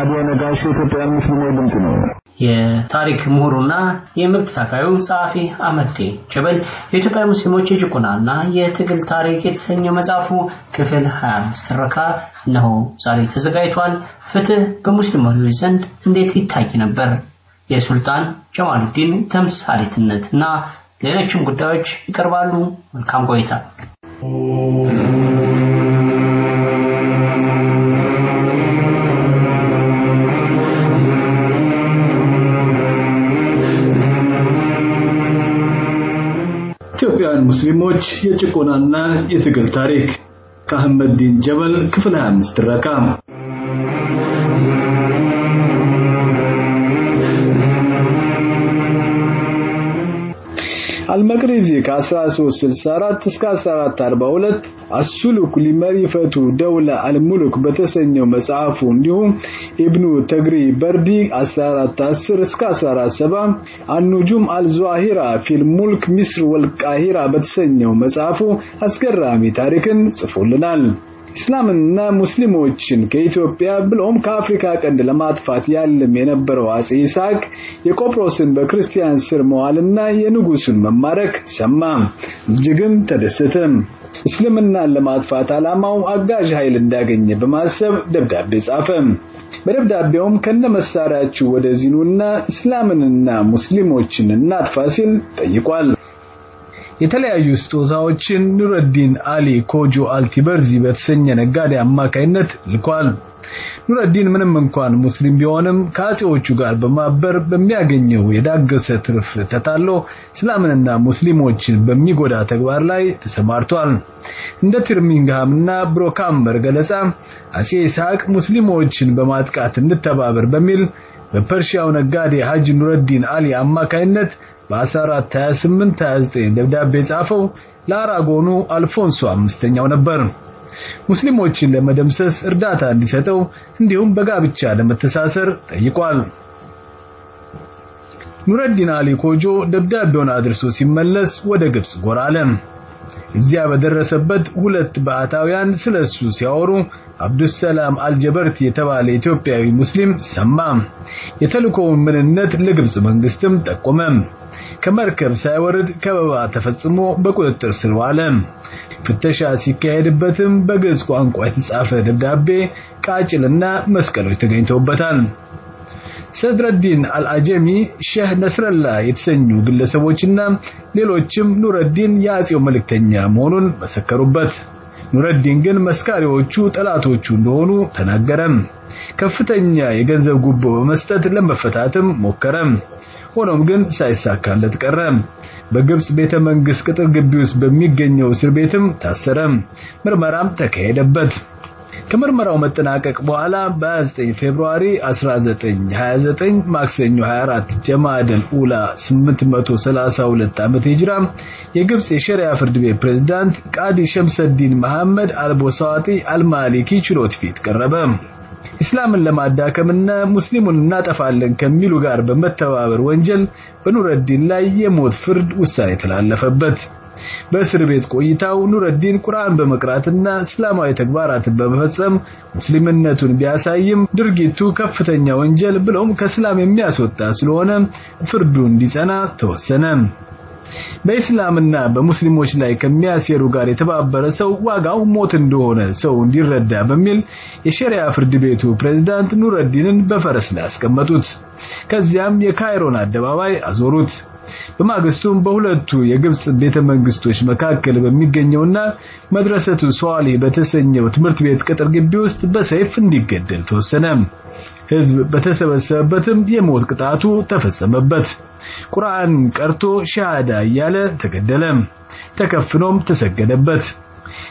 ራዲዮ ነጋሽ የኢትዮጵያን ሙስሊሞች ድምፅ ነው። የታሪክ ምሁሩና የመብት ታጋዩ ጸሐፊ አህመድ ጀበል የኢትዮጵያ ሙስሊሞች የጭቆናና የትግል ታሪክ የተሰኘው መጽሐፉ ክፍል 25 ትረካ እነሆ ዛሬ ተዘጋጅቷል። ፍትህ በሙስሊም መሪዎች ዘንድ እንዴት ይታይ ነበር? የሱልጣን ጀማሉዲን ተምሳሌትነት እና ሌሎችም ጉዳዮች ይቀርባሉ። መልካም ቆይታ። ሙስሊሞች የጭቆናና የትግል ታሪክ። ከአህመድ ዲን ጀበል ክፍል 25 ትረካ አልመቅሪዚ ከ1364 እስከ 1442 አሱሉክ ሊመሪፈቱ ደውላ አልሙሉክ በተሰኘው መጽሐፉ እንዲሁም ኢብኑ ተግሪ በርዲ 1410 እስከ 1470 አኑጁም አልዟሂራ ፊል ሙልክ ሚስር ወልቃሂራ በተሰኘው መጽሐፉ አስገራሚ ታሪክን ጽፎልናል። እስላምንና ሙስሊሞችን ከኢትዮጵያ ብሎም ከአፍሪካ ቀንድ ለማጥፋት ያለም የነበረው አጼ ይስሐቅ የቆጵሮስን በክርስቲያን ስር መዋልና የንጉሱን መማረክ ሰማ። እጅግም ተደሰተም። እስልምናን ለማጥፋት ዓላማው አጋዥ ኃይል እንዳገኘ በማሰብ ደብዳቤ ጻፈ። በደብዳቤውም ከነመሳሪያችሁ ወደዚህ ኑና እስላምንና ሙስሊሞችን እናጥፋ ሲል ጠይቋል። የተለያዩ ስጦታዎችን ኑረዲን አሊ ኮጆ አልቲበርዚ በተሰኘ ነጋዴ አማካይነት ልኳል። ኑረዲን ምንም እንኳን ሙስሊም ቢሆንም ከአጼዎቹ ጋር በማበር በሚያገኘው የዳገሰ ትርፍ ተታሎ እስላምንና ሙስሊሞችን በሚጎዳ ተግባር ላይ ተሰማርቷል። እንደ ትርሚንግሃምና ብሮካምበር ገለጻ አጼ ይስሐቅ ሙስሊሞችን በማጥቃት እንተባበር በሚል በፐርሺያው ነጋዴ ሐጅ ኑረዲን አሊ አማካይነት በ1428 29 ደብዳቤ ጻፈው ለአራጎኑ አልፎንሶ አምስተኛው ነበር። ሙስሊሞችን ለመደምሰስ እርዳታ እንዲሰጠው እንዲሁም በጋብቻ ለመተሳሰር ጠይቋል። ኑረዲን አሊ ኮጆ ደብዳቤውን አድርሶ ሲመለስ ወደ ግብጽ ጎራ አለ። እዚያ በደረሰበት ሁለት ባህታውያን ስለሱ ሲያወሩ አብዱሰላም አልጀበርቲ የተባለ ኢትዮጵያዊ ሙስሊም ሰማ። የተልእኮውን ምንነት ለግብጽ መንግስትም ጠቆመ። ከመርከብ ሳይወርድ ከበባ ተፈጽሞ በቁጥጥር ስር ዋለ። ፍተሻ ሲካሄድበትም በግዕዝ ቋንቋ የተጻፈ ደብዳቤ፣ ቃጭልና መስቀሎች ተገኝተውበታል። ሰድረዲን አልአጀሚ፣ ሼህ ነስረላ የተሰኙ ግለሰቦችና ሌሎችም ኑረዲን የአጼው መልእክተኛ መሆኑን መሰከሩበት። ኑረዲን ግን መስካሪዎቹ ጠላቶቹ እንደሆኑ ተናገረ። ከፍተኛ የገንዘብ ጉቦ በመስጠት ለመፈታትም ሞከረ። ሆኖም ግን ሳይሳካለት ቀረ። በግብጽ ቤተ መንግስት ቅጥር ግቢ ውስጥ በሚገኘው እስር ቤትም ታሰረ። ምርመራም ተካሄደበት። ከምርመራው መጠናቀቅ በኋላ በ29 ፌብሩዋሪ 1929 ማክሰኞ 24 ጀማደል ኡላ 832 ዓመተ ሂጅራ የግብጽ የሸሪዓ ፍርድ ቤት ፕሬዝዳንት ቃዲ ሸምሰዲን መሐመድ አልቦሳዋቲ አልማሊኪ ችሎት ፊት ቀረበ። እስላምን ለማዳከምና ሙስሊሙን እናጠፋለን ከሚሉ ጋር በመተባበር ወንጀል በኑረዲን ላይ የሞት ፍርድ ውሳኔ ተላለፈበት። በእስር ቤት ቆይታው ኑረዲን ቁርአን በመቅራትና እስላማዊ ተግባራትን በመፈጸም ሙስሊምነቱን ቢያሳይም ድርጊቱ ከፍተኛ ወንጀል ብሎም ከእስላም የሚያስወጣ ስለሆነ ፍርዱ እንዲጸና ተወሰነ። በእስላምና በሙስሊሞች ላይ ከሚያሴሩ ጋር የተባበረ ሰው ዋጋው ሞት እንደሆነ ሰው እንዲረዳ በሚል የሸሪዓ ፍርድ ቤቱ ፕሬዝዳንት ኑረዲንን በፈረስ ላይ አስቀመጡት። ከዚያም የካይሮን አደባባይ አዞሩት። በማግስቱም በሁለቱ የግብጽ ቤተ መንግስቶች መካከል በሚገኘውና መድረሰቱ ሷሊ በተሰኘው ትምህርት ቤት ቅጥር ግቢ ውስጥ በሰይፍ እንዲገደል ተወሰነ። ህዝብ በተሰበሰበበትም የሞት ቅጣቱ ተፈጸመበት። ቁርአን ቀርቶ ሸሃዳ እያለ ተገደለ። ተከፍኖም ተሰገደበት።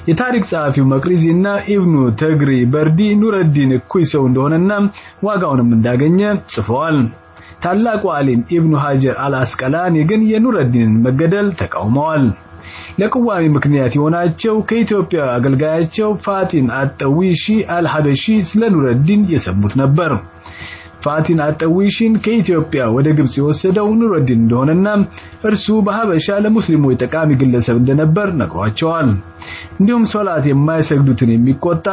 የታሪክ ጸሐፊው መቅሪዚና ኢብኑ ተግሪ በርዲ ኑረዲን እኩይ ሰው እንደሆነና ዋጋውንም እንዳገኘ ጽፈዋል። ታላቁ ዓሊም ኢብኑ ሀጀር አልአስቀላኒ ግን የኑረዲንን መገደል ተቃውመዋል። ለቅዋሚ ምክንያት የሆናቸው ከኢትዮጵያ አገልጋያቸው ፋቲን አጠዊሺ አልሐበሺ ስለ ኑረዲን የሰሙት ነበር። ፋቲን አጠዊሽን ከኢትዮጵያ ወደ ግብጽ የወሰደው ኑረዲን እንደሆነና እርሱ በሀበሻ ለሙስሊሞች ጠቃሚ ግለሰብ እንደነበር ነግሯቸዋል። እንዲሁም ሶላት የማይሰግዱትን የሚቆጣ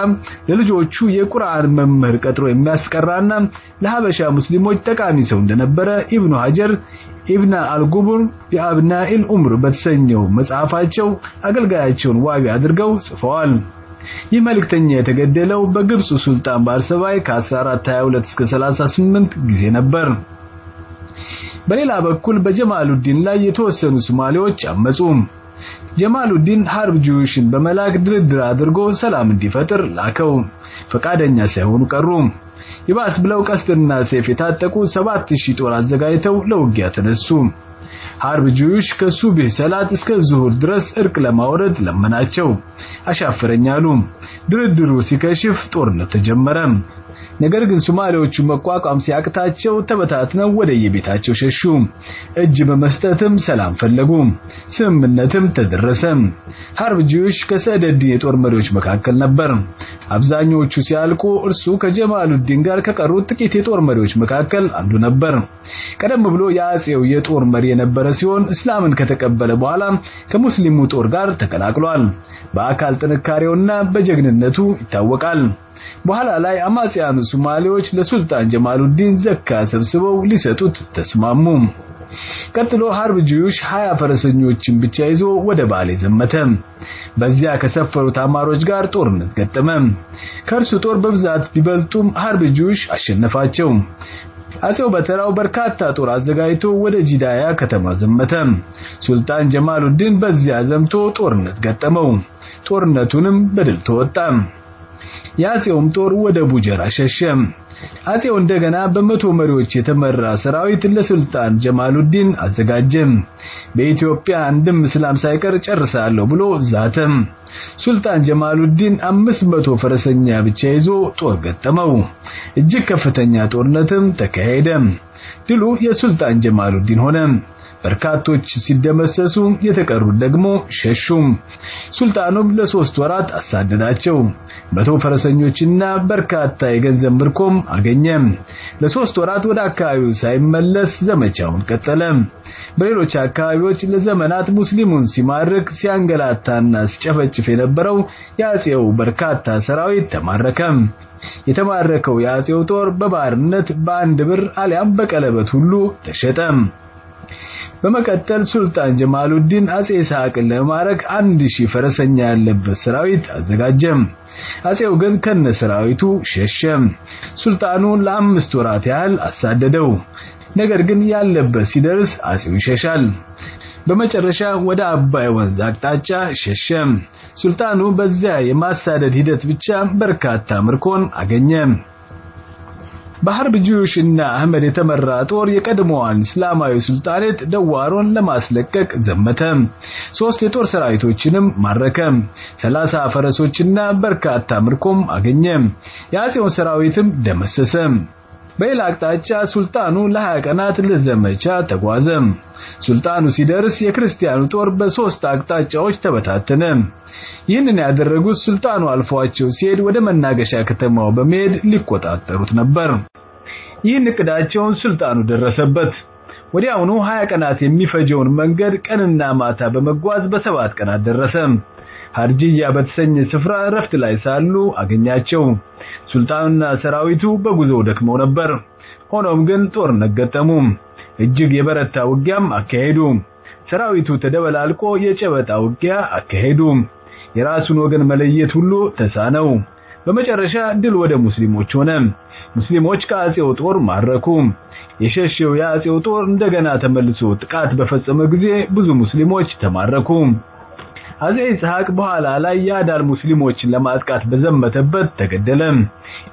ለልጆቹ የቁርአን መምህር ቀጥሮ የሚያስቀራና ለሀበሻ ሙስሊሞች ጠቃሚ ሰው እንደነበረ ኢብኑ ሀጀር ኢንባኡ አልጉምር ቢአብናኢል ኡምር በተሰኘው መጽሐፋቸው አገልጋያቸውን ዋቢ አድርገው ጽፈዋል። ይህ መልእክተኛ የተገደለው በግብጽ ሱልጣን ባርሰባይ ከ1422 እስከ 38 ጊዜ ነበር። በሌላ በኩል በጀማሉዲን ላይ የተወሰኑ ሶማሌዎች አመጹ። ጀማሉዲን ሐርብ ጁሽን በመላክ ድርድር አድርጎ ሰላም እንዲፈጥር ላከው። ፈቃደኛ ሳይሆኑ ቀሩ። ይባስ ብለው ቀስትና ሰይፍ የታጠቁ 7000 ጦር አዘጋጅተው ለውጊያ ተነሱ። ሐርብ ጁሽ ከሱብህ ሰላት እስከ ዙሁር ድረስ እርቅ ለማውረድ ለመናቸው። አሻፈረኛሉ። ድርድሩ ሲከሽፍ ጦርነት ተጀመረ። ነገር ግን ሶማሌዎቹ መቋቋም ሲያቅታቸው ተበታትነው ወደ የቤታቸው ሸሹ። እጅ በመስጠትም ሰላም ፈለጉ። ስምምነትም ተደረሰ። ሐርብ ጁሽ ከሰደዲን የጦር መሪዎች መካከል ነበር። አብዛኞቹ ሲያልቁ እርሱ ከጀማሉዲን ጋር ከቀሩት ጥቂት የጦር መሪዎች መካከል አንዱ ነበር። ቀደም ብሎ የአጼው የጦር መሪ የነበረ ሲሆን እስላምን ከተቀበለ በኋላ ከሙስሊሙ ጦር ጋር ተቀላቅሏል። በአካል ጥንካሬውና በጀግንነቱ ይታወቃል። በኋላ ላይ አማጽያኑ ሶማሌዎች ለሱልጣን ጀማሉዲን ዘካ ሰብስበው ሊሰጡት ተስማሙ። ቀጥሎ ሐርብ ጁሽ 20 ፈረሰኞችን ብቻ ይዞ ወደ ባሌ ዘመተ። በዚያ ከሰፈሩት አማሮች ጋር ጦርነት ገጠመ። ከእርሱ ጦር በብዛት ቢበልጡም ሐርብ ጁሽ አሸነፋቸው። አጼው በተራው በርካታ ጦር አዘጋጅቶ ወደ ጂዳያ ከተማ ዘመተ። ሱልጣን ጀማሉዲን በዚያ ዘምቶ ጦርነት ገጠመው። ጦርነቱንም በድል ተወጣ። የአጼውም ጦር ወደ ቡጀራ ሸሸ። አጼው እንደገና በመቶ መሪዎች የተመራ ሰራዊት ለሱልጣን ጀማሉዲን አዘጋጀ። በኢትዮጵያ አንድም እስላም ሳይቀር ጨርሳለሁ ብሎ ዛተ። ሱልጣን ጀማሉዲን አምስት መቶ ፈረሰኛ ብቻ ይዞ ጦር ገጠመው። እጅግ ከፍተኛ ጦርነትም ተካሄደ። ድሉ የሱልጣን ጀማሉዲን ሆነ። በርካቶች ሲደመሰሱ የተቀሩት ደግሞ ሸሹ። ሱልጣኑም ለሶስት ወራት አሳደዳቸው። መቶ ፈረሰኞችና በርካታ የገንዘብ ምርኮም አገኘ። ለሶስት ወራት ወደ አካባቢው ሳይመለስ ዘመቻውን ቀጠለ። በሌሎች አካባቢዎች ለዘመናት ሙስሊሙን ሲማርክ ሲያንገላታና ሲጨፈጭፍ የነበረው የአጼው በርካታ ሰራዊት ተማረከ። የተማረከው የአጼው ጦር በባርነት በአንድ ብር አሊያም በቀለበት ሁሉ ተሸጠ። በመቀጠል ሱልጣን ጀማሉዲን አጼ ኢስሐቅን ለማረክ አንድ ሺህ ፈረሰኛ ያለበት ሰራዊት አዘጋጀ። አጼው ግን ከነ ሰራዊቱ ሸሸ። ሱልጣኑ ለአምስት ወራት ያህል አሳደደው። ነገር ግን ያለበት ሲደርስ አጼው ይሸሻል። በመጨረሻ ወደ አባይ ወንዝ አቅጣጫ ሸሸ። ሱልጣኑ በዚያ የማሳደድ ሂደት ብቻ በርካታ ምርኮን አገኘ። በሐርብ ጁሽ እና አህመድ የተመራ ጦር የቀድሞዋን እስላማዊ ሱልጣኔት ደዋሮን ለማስለቀቅ ዘመተ። ሶስት የጦር ሰራዊቶችንም ማረከ። ሰላሳ ፈረሶችና በርካታ ምርኮም አገኘ። የአጼውን ሰራዊትም ደመሰሰ። በሌላ አቅጣጫ ሱልጣኑ ለሀያ ቀናት ለዘመቻ ተጓዘ። ሱልጣኑ ሲደርስ የክርስቲያኑ ጦር በሶስት አቅጣጫዎች ተበታተነ። ይህንን ያደረጉት ሱልጣኑ አልፏቸው ሲሄድ ወደ መናገሻ ከተማው በመሄድ ሊቆጣጠሩት ነበር። ይህን እቅዳቸውን ሱልጣኑ ደረሰበት። ወዲያውኑ 20 ቀናት የሚፈጀውን መንገድ ቀንና ማታ በመጓዝ በሰባት ቀናት ደረሰ። ሀርጅያ በተሰኘ ስፍራ እረፍት ላይ ሳሉ አገኛቸው። ሱልጣኑና ሰራዊቱ በጉዞ ደክመው ነበር። ሆኖም ግን ጦርነት ገጠሙ። እጅግ የበረታ ውጊያም አካሄዱ። ሰራዊቱ ተደበላልቆ የጨበጣ ውጊያ አካሄዱ። የራሱን ወገን መለየት ሁሉ ተሳነው። በመጨረሻ ድል ወደ ሙስሊሞች ሆነ። ሙስሊሞች ከአጼው ጦር ማረኩ። የሸሸው የአጼው ጦር እንደገና ተመልሶ ጥቃት በፈጸመ ጊዜ ብዙ ሙስሊሞች ተማረኩ። አጼ ይስሐቅ በኋላ ላይ የአዳል ሙስሊሞችን ለማጥቃት በዘመተበት ተገደለ።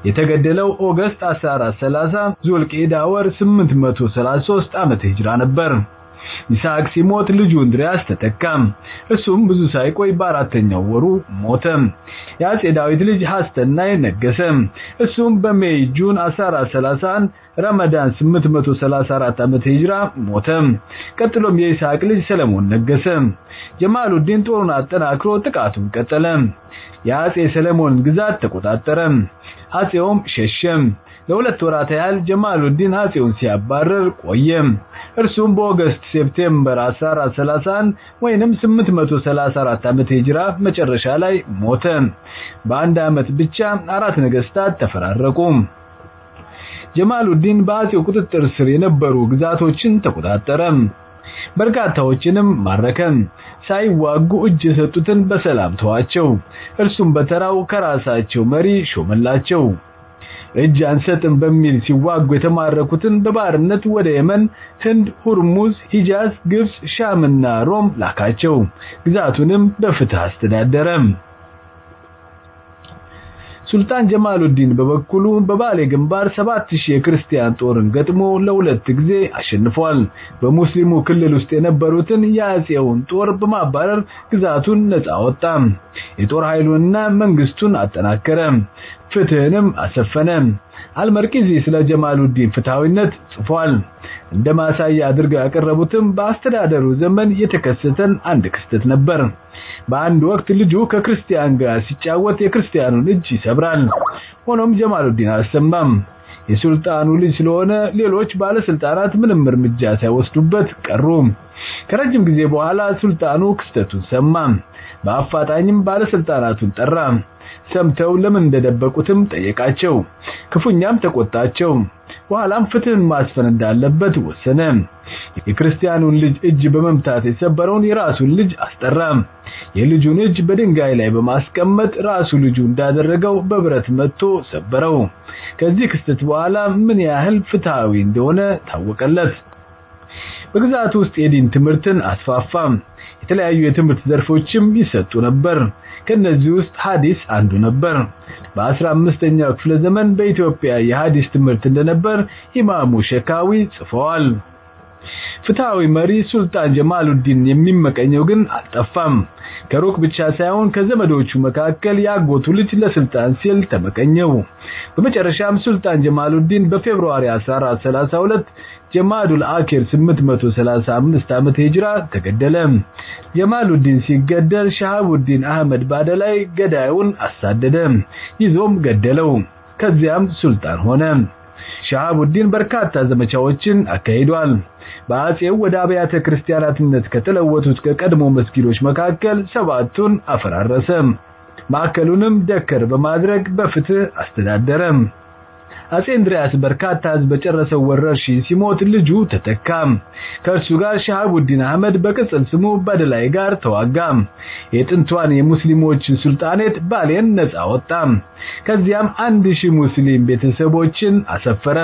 የተገደለው August 1430 ዙልቂዳ ወር 833 ዓመተ ሂጅራ ነበር። ይስሐቅ ሲሞት ልጁ እንድሪያስ ተተካ። እሱም ብዙ ሳይቆይ በአራተኛው ወሩ ሞተ። የአጼ ዳዊት ልጅ ሐስተናይ ነገሰ። እሱም በ May June 1431 ረመዳን 834 ዓመተ ሂጅራ ሞተ። ቀጥሎም የይስሐቅ ልጅ ሰለሞን ነገሰ። ጀማሉዲን ጦሩን አጠናክሮ ጥቃቱን ቀጠለ። የአጼ ሰለሞን ግዛት ተቆጣጠረ። አጼውም ሸሸ። ለሁለት ወራት ያህል ጀማሉዲን አጼውን ሲያባረር ቆየ። እርሱም በ August September 1431 ወይንም 834 ዓመተ ሂጅራ መጨረሻ ላይ ሞተ። በአንድ ዓመት ብቻ አራት ነገስታት ተፈራረቁ። ጀማሉዲን በአጼው ቁጥጥር ስር የነበሩ ግዛቶችን ተቆጣጠረ። በርካታዎችንም ማረከ። ሳይዋጉ እጅ የሰጡትን በሰላም ተዋቸው። እርሱም በተራው ከራሳቸው መሪ ሾመላቸው። እጅ አንሰጥም በሚል ሲዋጉ የተማረኩትን በባርነት ወደ የመን፣ ህንድ፣ ሁርሙዝ፣ ሂጃዝ፣ ግብጽ፣ ሻምና ሮም ላካቸው። ግዛቱንም በፍትህ አስተዳደረ። ሱልጣን ጀማሉዲን በበኩሉ በባሌ ግንባር 7000 የክርስቲያን ጦርን ገጥሞ ለሁለት ጊዜ አሸንፏል። በሙስሊሙ ክልል ውስጥ የነበሩትን የአጼውን ጦር በማባረር ግዛቱን ነፃ አወጣ። የጦር ኃይሉንና መንግስቱን አጠናከረ። ፍትህንም አሰፈነ። አልመርቂዚ ስለ ጀማሉዲን ፍትሃዊነት ጽፏል። እንደ ማሳያ አድርገው ያቀረቡትም በአስተዳደሩ ዘመን የተከሰተን አንድ ክስተት ነበር። በአንድ ወቅት ልጁ ከክርስቲያን ጋር ሲጫወት የክርስቲያኑን እጅ ይሰብራል። ሆኖም ጀማሉዲን አልሰማም። የሱልጣኑ ልጅ ስለሆነ ሌሎች ባለስልጣናት ምንም እርምጃ ሳይወስዱበት ቀሩ። ከረጅም ጊዜ በኋላ ሱልጣኑ ክስተቱን ሰማ። በአፋጣኝም ባለስልጣናቱን ጠራ። ሰምተው ለምን እንደደበቁትም ጠየቃቸው። ክፉኛም ተቆጣቸው። በኋላም ፍትህን ማስፈን እንዳለበት ወሰነ። የክርስቲያኑን ልጅ እጅ በመምታት የሰበረውን የራሱን ልጅ አስጠራ። የልጁን እጅ በድንጋይ ላይ በማስቀመጥ ራሱ ልጁ እንዳደረገው በብረት መጥቶ ሰበረው። ከዚህ ክስተት በኋላ ምን ያህል ፍትሃዊ እንደሆነ ታወቀለት። በግዛቱ ውስጥ የዲን ትምህርትን አስፋፋ። የተለያዩ የትምህርት ዘርፎችም ይሰጡ ነበር። ከነዚህ ውስጥ ሐዲስ አንዱ ነበር። በ15ኛው ክፍለ ዘመን በኢትዮጵያ የሐዲስ ትምህርት እንደነበር ኢማሙ ሸካዊ ጽፈዋል። ፍትሃዊ መሪ ሱልጣን ጀማሉዲን የሚመቀኘው ግን አልጠፋም። ከሩቅ ብቻ ሳይሆን ከዘመዶቹ መካከል ያጎቱ ልጅ ለስልጣን ሲል ተመቀኘው። በመጨረሻም ሱልጣን ጀማሉዲን በፌብሩዋሪ 1432 ጀማዱል አኪር 835 ዓመተ ሂጅራ ተገደለ። ጀማሉዲን ሲገደል ሻሃቡዲን አህመድ ባደላይ ገዳዩን አሳደደ፣ ይዞም ገደለው። ከዚያም ሱልጣን ሆነ። ሻሃቡዲን በርካታ ዘመቻዎችን አካሂዷል። በአጼው ወደ አብያተ ክርስቲያናትነት ከተለወጡት ከቀድሞ መስጊዶች መካከል ሰባቱን አፈራረሰ። ማዕከሉንም ደከር በማድረግ በፍትህ አስተዳደረ። አጼ እንድሪያስ በርካታ ህዝብ በጨረሰው ወረርሽኝ ሲሞት ልጁ ተተካ። ከእርሱ ጋር ሻሃቡዲን አህመድ በቅጽል ስሙ በደላይ ጋር ተዋጋ። የጥንቷን የሙስሊሞችን ሱልጣኔት ባሌን ነፃ ወጣ። ከዚያም አንድ ሺህ ሙስሊም ቤተሰቦችን አሰፈረ።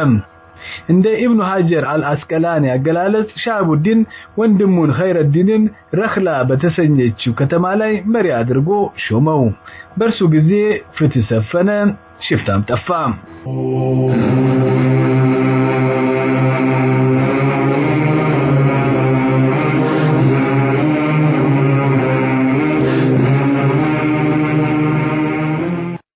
እንደ ኢብኑ ሀጀር አልአስቀላኒ አገላለጽ ሻሃቡዲን ወንድሙን ኸይረዲንን ረኽላ በተሰኘችው ከተማ ላይ መሪ አድርጎ ሾመው። በእርሱ ጊዜ ፍትህ ሰፈነ፣ ሽፍታም ጠፋ።